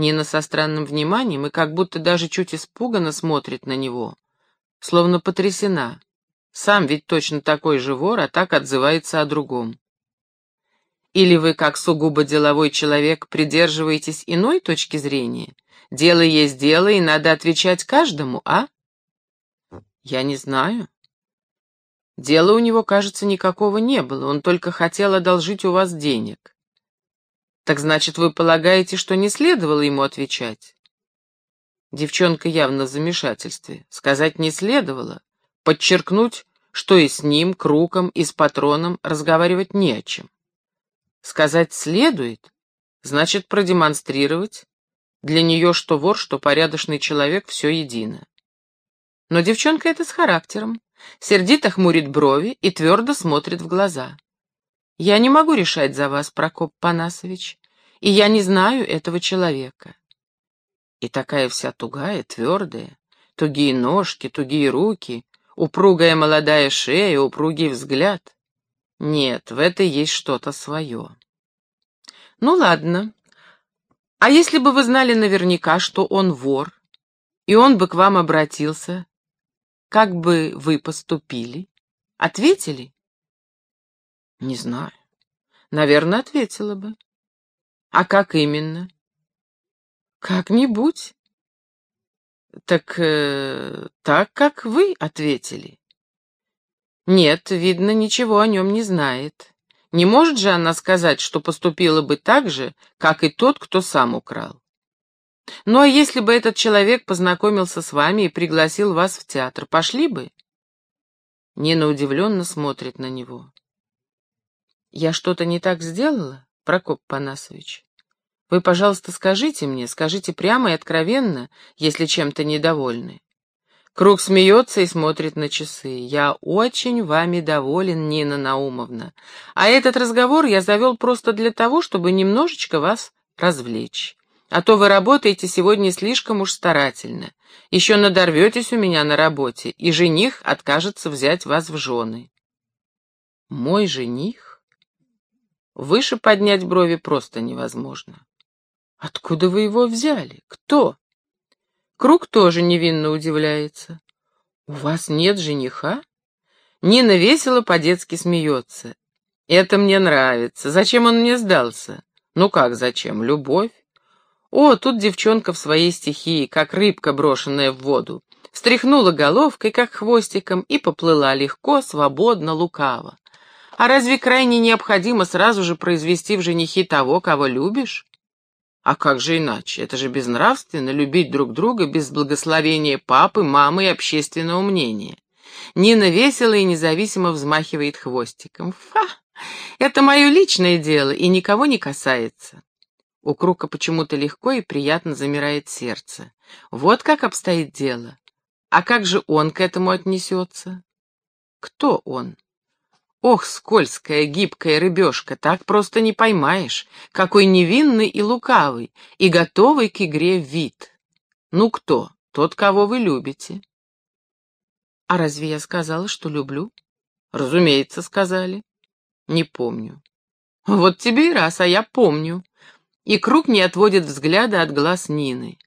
Нина со странным вниманием и как будто даже чуть испуганно смотрит на него, словно потрясена. Сам ведь точно такой же вор, а так отзывается о другом. Или вы, как сугубо деловой человек, придерживаетесь иной точки зрения? Дело есть дело, и надо отвечать каждому, а? Я не знаю. Дела у него, кажется, никакого не было, он только хотел одолжить у вас денег. Так значит, вы полагаете, что не следовало ему отвечать? Девчонка явно в замешательстве. Сказать не следовало. Подчеркнуть, что и с ним, Круком, и с патроном разговаривать не о чем. Сказать следует, значит продемонстрировать. Для нее что вор, что порядочный человек, все едино. Но девчонка это с характером. Сердито хмурит брови и твердо смотрит в глаза. Я не могу решать за вас, Прокоп Панасович, и я не знаю этого человека. И такая вся тугая, твердая, тугие ножки, тугие руки, упругая молодая шея, упругий взгляд. Нет, в этой есть что-то свое. Ну ладно. А если бы вы знали наверняка, что он вор, и он бы к вам обратился, как бы вы поступили? Ответили? Не знаю. Наверное, ответила бы. А как именно? Как-нибудь. Так, э, так, как вы ответили. Нет, видно, ничего о нем не знает. Не может же она сказать, что поступила бы так же, как и тот, кто сам украл. Ну а если бы этот человек познакомился с вами и пригласил вас в театр, пошли бы? Нина удивленно смотрит на него. Я что-то не так сделала, Прокоп Панасович? Вы, пожалуйста, скажите мне, скажите прямо и откровенно, если чем-то недовольны. Круг смеется и смотрит на часы. «Я очень вами доволен, Нина Наумовна. А этот разговор я завел просто для того, чтобы немножечко вас развлечь. А то вы работаете сегодня слишком уж старательно. Еще надорветесь у меня на работе, и жених откажется взять вас в жены». «Мой жених?» Выше поднять брови просто невозможно. Откуда вы его взяли? Кто? Круг тоже невинно удивляется. У вас нет жениха? Нина весело по-детски смеется. Это мне нравится. Зачем он мне сдался? Ну как зачем? Любовь? О, тут девчонка в своей стихии, как рыбка, брошенная в воду. Встряхнула головкой, как хвостиком, и поплыла легко, свободно, лукаво. А разве крайне необходимо сразу же произвести в женихи того, кого любишь? А как же иначе? Это же безнравственно любить друг друга без благословения папы, мамы и общественного мнения. Нина весело и независимо взмахивает хвостиком. Фа! Это мое личное дело и никого не касается. У Крука почему-то легко и приятно замирает сердце. Вот как обстоит дело. А как же он к этому отнесется? Кто он? Ох, скользкая, гибкая рыбешка, так просто не поймаешь, какой невинный и лукавый, и готовый к игре вид. Ну кто? Тот, кого вы любите. А разве я сказала, что люблю? Разумеется, сказали. Не помню. Вот тебе и раз, а я помню. И круг не отводит взгляда от глаз Нины.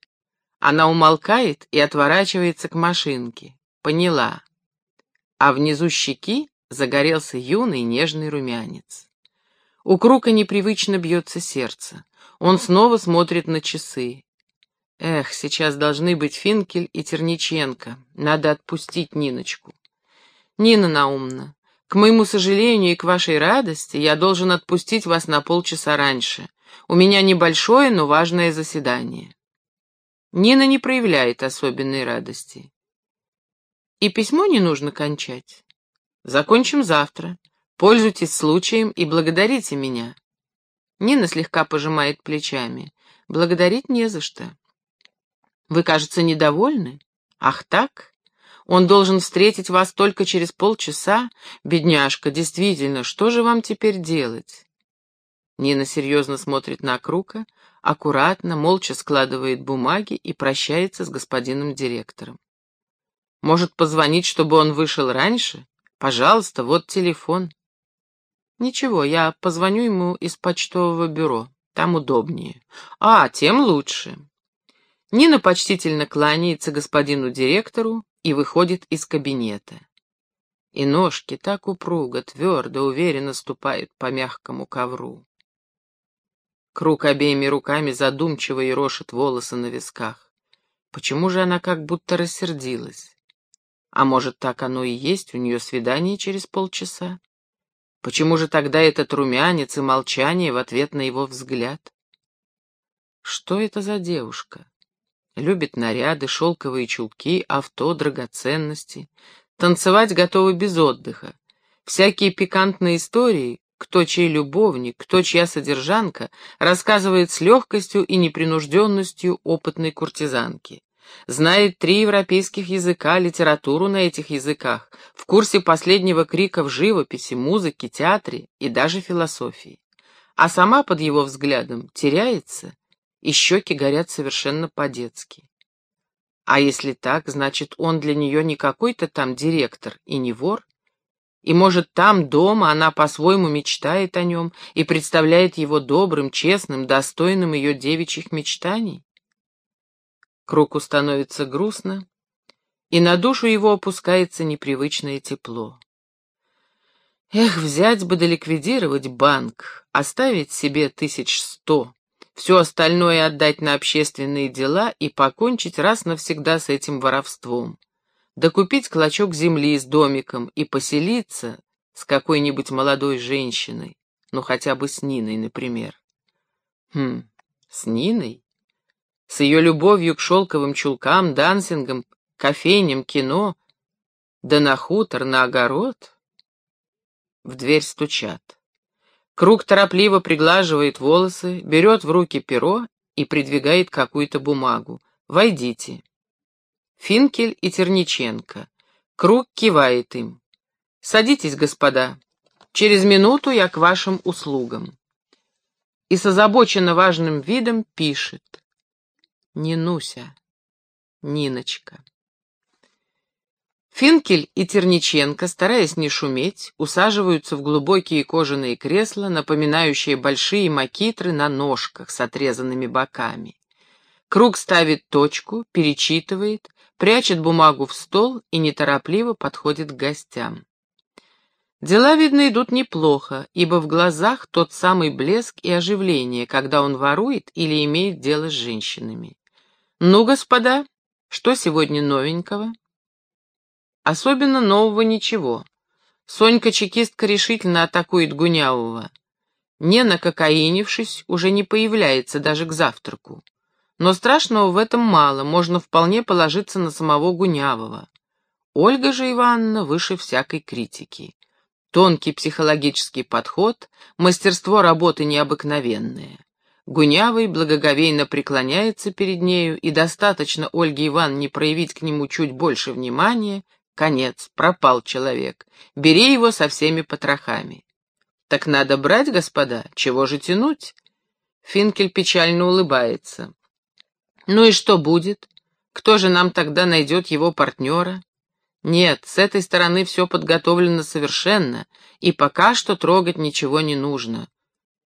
Она умолкает и отворачивается к машинке. Поняла. А внизу щеки загорелся юный нежный румянец. У Крука непривычно бьется сердце. Он снова смотрит на часы. Эх, сейчас должны быть Финкель и Терниченко. Надо отпустить Ниночку. Нина Наумна, к моему сожалению и к вашей радости, я должен отпустить вас на полчаса раньше. У меня небольшое, но важное заседание. Нина не проявляет особенной радости. И письмо не нужно кончать. Закончим завтра. Пользуйтесь случаем и благодарите меня. Нина слегка пожимает плечами. Благодарить не за что. Вы, кажется, недовольны? Ах так? Он должен встретить вас только через полчаса? Бедняжка, действительно, что же вам теперь делать? Нина серьезно смотрит на Крука, аккуратно, молча складывает бумаги и прощается с господином директором. Может, позвонить, чтобы он вышел раньше? Пожалуйста, вот телефон. Ничего, я позвоню ему из почтового бюро. Там удобнее. А, тем лучше. Нина почтительно кланяется господину директору и выходит из кабинета. И ножки так упруго, твердо, уверенно ступают по мягкому ковру. Круг обеими руками задумчиво ерошит волосы на висках. Почему же она как будто рассердилась? А может, так оно и есть, у нее свидание через полчаса? Почему же тогда этот румянец и молчание в ответ на его взгляд? Что это за девушка? Любит наряды, шелковые чулки, авто, драгоценности. Танцевать готовы без отдыха. Всякие пикантные истории, кто чей любовник, кто чья содержанка, рассказывает с легкостью и непринужденностью опытной куртизанки. Знает три европейских языка, литературу на этих языках, в курсе последнего крика в живописи, музыке, театре и даже философии. А сама под его взглядом теряется, и щеки горят совершенно по-детски. А если так, значит, он для нее не какой-то там директор и не вор, и, может, там, дома, она по-своему мечтает о нем и представляет его добрым, честным, достойным ее девичьих мечтаний? Кругу становится грустно, и на душу его опускается непривычное тепло. Эх, взять бы да ликвидировать банк, оставить себе тысяч сто, все остальное отдать на общественные дела и покончить раз навсегда с этим воровством докупить клочок земли с домиком и поселиться с какой-нибудь молодой женщиной, ну хотя бы с Ниной, например. Хм, с Ниной? С ее любовью к шелковым чулкам, дансингам, кофейням, кино, да на хутор, на огород? В дверь стучат. Круг торопливо приглаживает волосы, берет в руки перо и придвигает какую-то бумагу. «Войдите». Финкель и Терниченко. Круг кивает им. «Садитесь, господа. Через минуту я к вашим услугам». И с озабоченно важным видом пишет. Нинуся. Ниночка. Финкель и Терниченко, стараясь не шуметь, усаживаются в глубокие кожаные кресла, напоминающие большие макитры на ножках с отрезанными боками. Круг ставит точку, перечитывает, прячет бумагу в стол и неторопливо подходит к гостям. Дела, видно, идут неплохо, ибо в глазах тот самый блеск и оживление, когда он ворует или имеет дело с женщинами. «Ну, господа, что сегодня новенького?» «Особенно нового ничего. Сонька-чекистка решительно атакует Гунявого. Не накокаинившись, уже не появляется даже к завтраку. Но страшного в этом мало, можно вполне положиться на самого Гунявого. Ольга же Ивановна выше всякой критики. Тонкий психологический подход, мастерство работы необыкновенное. Гунявый благоговейно преклоняется перед нею, и достаточно Ольге Ивановне проявить к нему чуть больше внимания, конец, пропал человек, бери его со всеми потрохами. Так надо брать, господа, чего же тянуть? Финкель печально улыбается. Ну и что будет? Кто же нам тогда найдет его партнера? Нет, с этой стороны все подготовлено совершенно, и пока что трогать ничего не нужно.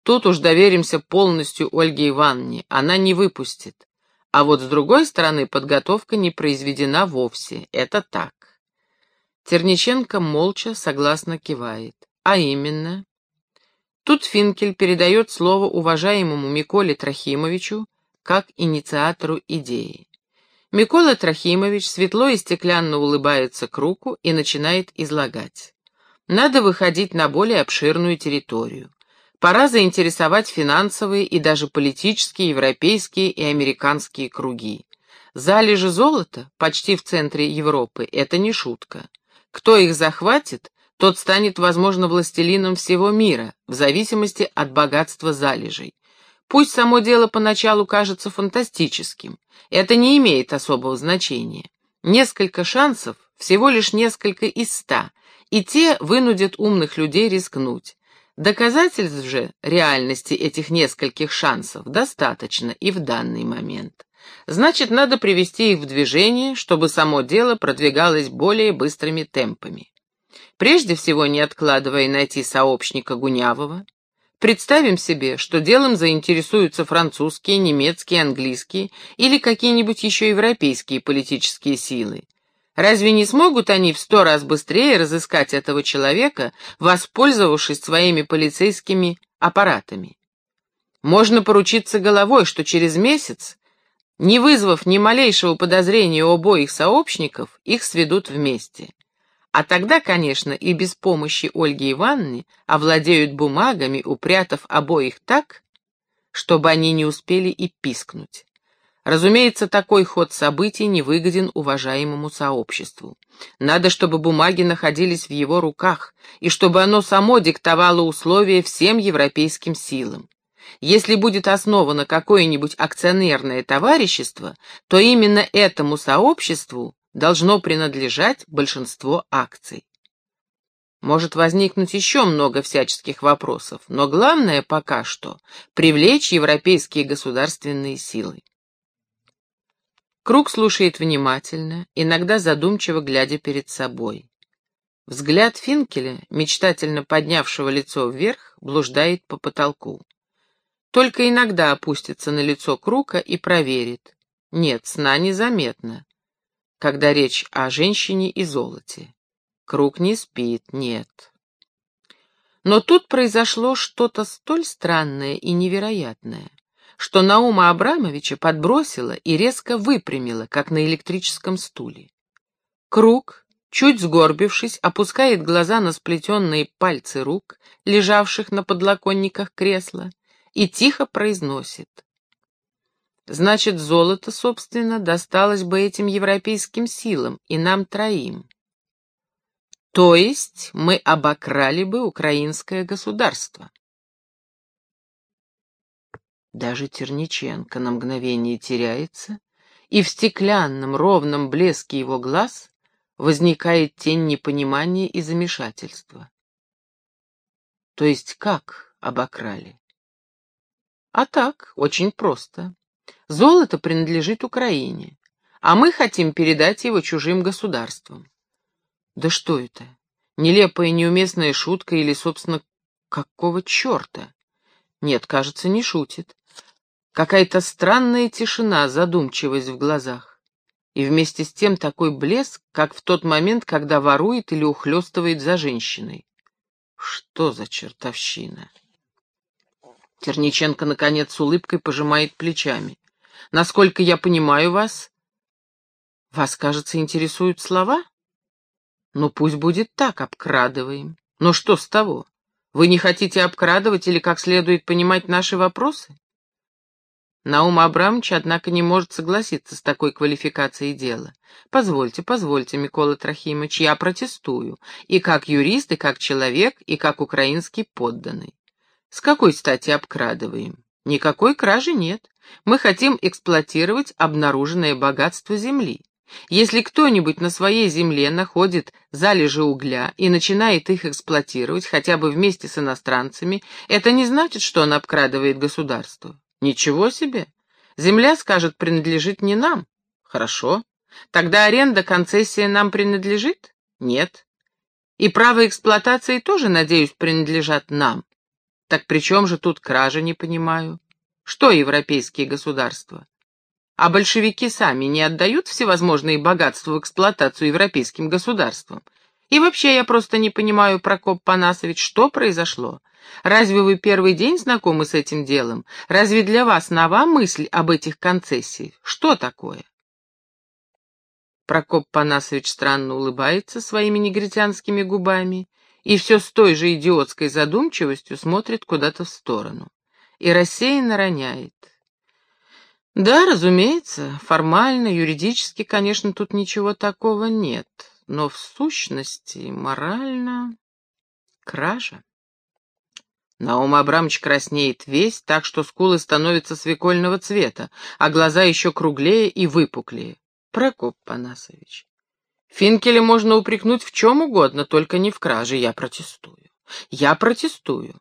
Тут уж доверимся полностью Ольге Ивановне, она не выпустит. А вот с другой стороны подготовка не произведена вовсе, это так. Терниченко молча согласно кивает. А именно? Тут Финкель передает слово уважаемому Миколе Трохимовичу, как инициатору идеи. Микола Трохимович светло и стеклянно улыбается кругу и начинает излагать. Надо выходить на более обширную территорию. Пора заинтересовать финансовые и даже политические, европейские и американские круги. Залежи золота почти в центре Европы — это не шутка. Кто их захватит, тот станет, возможно, властелином всего мира, в зависимости от богатства залежей. Пусть само дело поначалу кажется фантастическим, это не имеет особого значения. Несколько шансов, всего лишь несколько из ста, и те вынудят умных людей рискнуть. Доказательств же реальности этих нескольких шансов достаточно и в данный момент. Значит, надо привести их в движение, чтобы само дело продвигалось более быстрыми темпами. Прежде всего, не откладывая найти сообщника Гунявого, Представим себе, что делом заинтересуются французские, немецкие, английские или какие-нибудь еще европейские политические силы. Разве не смогут они в сто раз быстрее разыскать этого человека, воспользовавшись своими полицейскими аппаратами? Можно поручиться головой, что через месяц, не вызвав ни малейшего подозрения у обоих сообщников, их сведут вместе. А тогда, конечно, и без помощи Ольги Ивановны овладеют бумагами, упрятав обоих так, чтобы они не успели и пискнуть. Разумеется, такой ход событий не выгоден уважаемому сообществу. Надо, чтобы бумаги находились в его руках, и чтобы оно само диктовало условия всем европейским силам. Если будет основано какое-нибудь акционерное товарищество, то именно этому сообществу должно принадлежать большинство акций. Может возникнуть еще много всяческих вопросов, но главное пока что — привлечь европейские государственные силы. Круг слушает внимательно, иногда задумчиво глядя перед собой. Взгляд Финкеля, мечтательно поднявшего лицо вверх, блуждает по потолку. Только иногда опустится на лицо Крука и проверит. Нет, сна незаметно когда речь о женщине и золоте. Круг не спит, нет. Но тут произошло что-то столь странное и невероятное, что Наума Абрамовича подбросило и резко выпрямило, как на электрическом стуле. Круг, чуть сгорбившись, опускает глаза на сплетенные пальцы рук, лежавших на подлоконниках кресла, и тихо произносит Значит, золото, собственно, досталось бы этим европейским силам и нам троим. То есть мы обокрали бы украинское государство. Даже Терниченко на мгновение теряется, и в стеклянном ровном блеске его глаз возникает тень непонимания и замешательства. То есть как обокрали? А так, очень просто. Золото принадлежит Украине, а мы хотим передать его чужим государствам. Да что это? Нелепая неуместная шутка или, собственно, какого черта? Нет, кажется, не шутит. Какая-то странная тишина, задумчивость в глазах. И вместе с тем такой блеск, как в тот момент, когда ворует или ухлёстывает за женщиной. Что за чертовщина? Терниченко, наконец, с улыбкой пожимает плечами. Насколько я понимаю вас, вас, кажется, интересуют слова? Ну, пусть будет так, обкрадываем. Но что с того? Вы не хотите обкрадывать или как следует понимать наши вопросы? Наум Абрамович, однако, не может согласиться с такой квалификацией дела. Позвольте, позвольте, Микола Трохимович, я протестую. И как юрист, и как человек, и как украинский подданный. С какой стати обкрадываем? Никакой кражи нет. Мы хотим эксплуатировать обнаруженное богатство земли. Если кто-нибудь на своей земле находит залежи угля и начинает их эксплуатировать хотя бы вместе с иностранцами, это не значит, что он обкрадывает государство. Ничего себе! Земля, скажет, принадлежит не нам. Хорошо. Тогда аренда, концессия нам принадлежит? Нет. И право эксплуатации тоже, надеюсь, принадлежат нам. Так при чем же тут кража, не понимаю? Что европейские государства? А большевики сами не отдают всевозможные богатства в эксплуатацию европейским государствам? И вообще я просто не понимаю, Прокоп Панасович, что произошло? Разве вы первый день знакомы с этим делом? Разве для вас нова мысль об этих концессиях? Что такое? Прокоп Панасович странно улыбается своими негритянскими губами и все с той же идиотской задумчивостью смотрит куда-то в сторону и рассеянно роняет. Да, разумеется, формально, юридически, конечно, тут ничего такого нет, но в сущности, морально, кража. Наум Абрамович краснеет весь, так что скулы становятся свекольного цвета, а глаза еще круглее и выпуклее. Прокоп Панасович. Финкеля можно упрекнуть в чем угодно, только не в краже. Я протестую. Я протестую.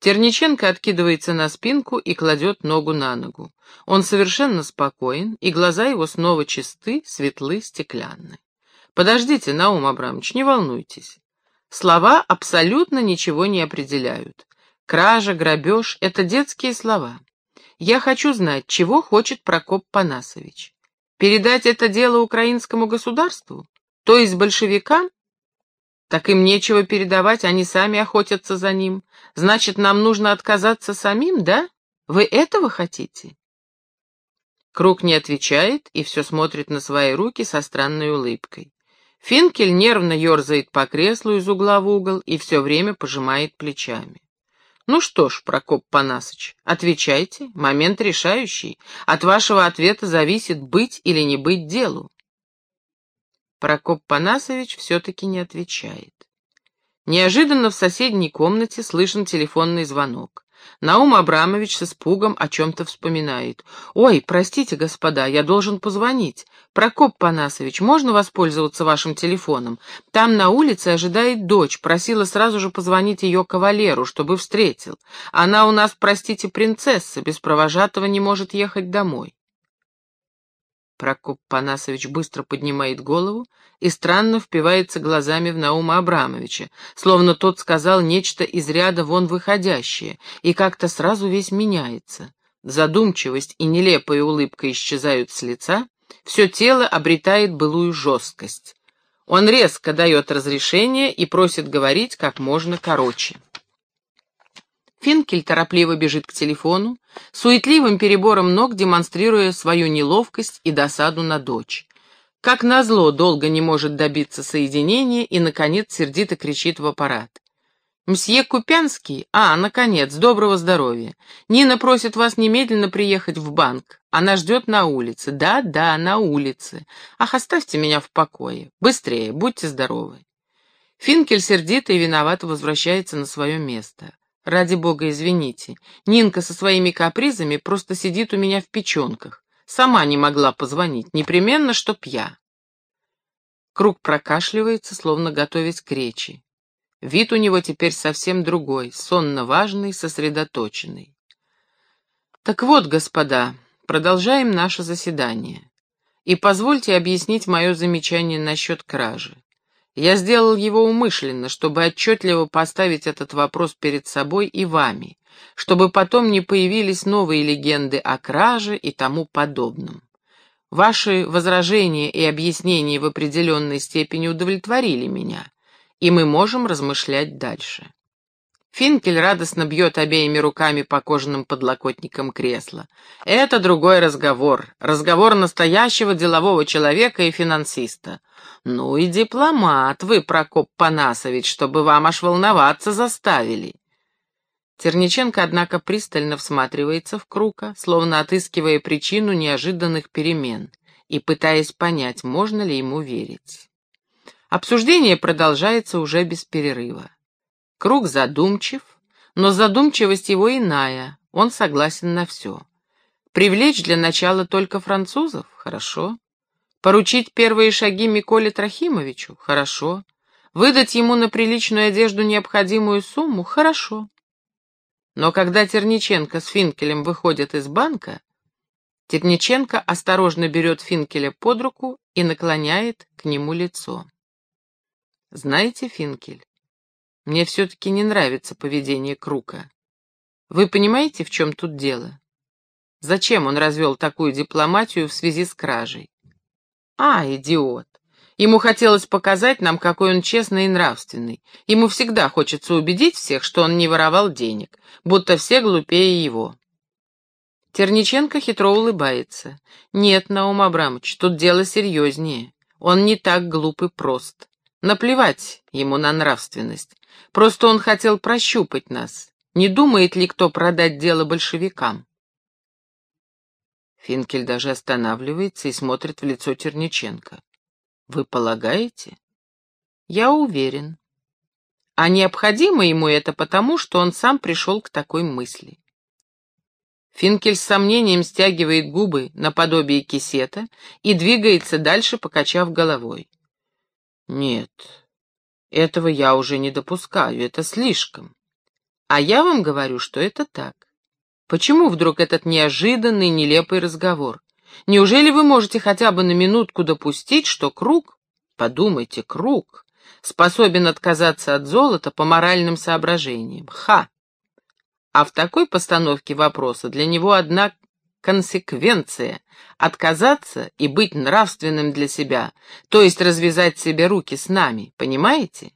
Терниченко откидывается на спинку и кладет ногу на ногу. Он совершенно спокоен, и глаза его снова чисты, светлы, стеклянны. Подождите, Наум Абрамович, не волнуйтесь. Слова абсолютно ничего не определяют. Кража, грабеж — это детские слова. Я хочу знать, чего хочет Прокоп Панасович. Передать это дело украинскому государству? То есть большевикам? Так им нечего передавать, они сами охотятся за ним. Значит, нам нужно отказаться самим, да? Вы этого хотите? Круг не отвечает и все смотрит на свои руки со странной улыбкой. Финкель нервно ерзает по креслу из угла в угол и все время пожимает плечами. Ну что ж, Прокоп Панасыч, отвечайте, момент решающий. От вашего ответа зависит, быть или не быть делу. Прокоп Панасович все-таки не отвечает. Неожиданно в соседней комнате слышен телефонный звонок. Наум Абрамович с испугом о чем-то вспоминает. «Ой, простите, господа, я должен позвонить. Прокоп Панасович, можно воспользоваться вашим телефоном? Там на улице ожидает дочь, просила сразу же позвонить ее кавалеру, чтобы встретил. Она у нас, простите, принцесса, без провожатого не может ехать домой». Прокоп Панасович быстро поднимает голову и странно впивается глазами в Наума Абрамовича, словно тот сказал нечто из ряда вон выходящее, и как-то сразу весь меняется. Задумчивость и нелепая улыбка исчезают с лица, все тело обретает былую жесткость. Он резко дает разрешение и просит говорить как можно короче. Финкель торопливо бежит к телефону, суетливым перебором ног демонстрируя свою неловкость и досаду на дочь. Как назло, долго не может добиться соединения и, наконец, сердито кричит в аппарат. «Мсье Купянский? А, наконец, доброго здоровья. Нина просит вас немедленно приехать в банк. Она ждет на улице. Да-да, на улице. Ах, оставьте меня в покое. Быстрее, будьте здоровы». Финкель сердито и виновато возвращается на свое место. Ради бога, извините. Нинка со своими капризами просто сидит у меня в печенках. Сама не могла позвонить, непременно, чтоб я. Круг прокашливается, словно готовясь к речи. Вид у него теперь совсем другой, сонно-важный, сосредоточенный. Так вот, господа, продолжаем наше заседание. И позвольте объяснить мое замечание насчет кражи. Я сделал его умышленно, чтобы отчетливо поставить этот вопрос перед собой и вами, чтобы потом не появились новые легенды о краже и тому подобном. Ваши возражения и объяснения в определенной степени удовлетворили меня, и мы можем размышлять дальше. Финкель радостно бьет обеими руками по кожаным подлокотникам кресла. Это другой разговор. Разговор настоящего делового человека и финансиста. Ну и дипломат вы, Прокоп Панасович, чтобы вам аж волноваться заставили. Терниченко, однако, пристально всматривается в Крука, словно отыскивая причину неожиданных перемен и пытаясь понять, можно ли ему верить. Обсуждение продолжается уже без перерыва. Круг задумчив, но задумчивость его иная, он согласен на все. Привлечь для начала только французов? Хорошо. Поручить первые шаги Миколе Трохимовичу? Хорошо. Выдать ему на приличную одежду необходимую сумму? Хорошо. Но когда Терниченко с Финкелем выходят из банка, Терниченко осторожно берет Финкеля под руку и наклоняет к нему лицо. Знаете, Финкель, мне все-таки не нравится поведение Крука. Вы понимаете, в чем тут дело? Зачем он развел такую дипломатию в связи с кражей? А, идиот. Ему хотелось показать нам, какой он честный и нравственный. Ему всегда хочется убедить всех, что он не воровал денег, будто все глупее его. Терниченко хитро улыбается. Нет, Наум Абрамович, тут дело серьезнее. Он не так глуп и прост. Наплевать ему на нравственность. Просто он хотел прощупать нас. Не думает ли кто продать дело большевикам? Финкель даже останавливается и смотрит в лицо Терниченко. Вы полагаете? Я уверен. А необходимо ему это потому, что он сам пришел к такой мысли. Финкель с сомнением стягивает губы наподобие кисета и двигается дальше, покачав головой. Нет, этого я уже не допускаю, это слишком. А я вам говорю, что это так. Почему вдруг этот неожиданный, нелепый разговор? Неужели вы можете хотя бы на минутку допустить, что круг, подумайте, круг, способен отказаться от золота по моральным соображениям? Ха! А в такой постановке вопроса для него одна консеквенция — отказаться и быть нравственным для себя, то есть развязать себе руки с нами, понимаете?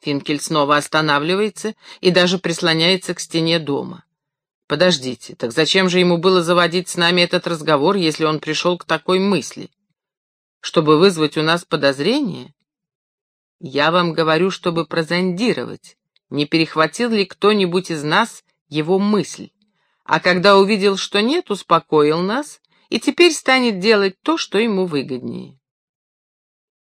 Финкель снова останавливается и даже прислоняется к стене дома. Подождите, так зачем же ему было заводить с нами этот разговор, если он пришел к такой мысли? Чтобы вызвать у нас подозрение? Я вам говорю, чтобы прозондировать, не перехватил ли кто-нибудь из нас его мысль. А когда увидел, что нет, успокоил нас и теперь станет делать то, что ему выгоднее.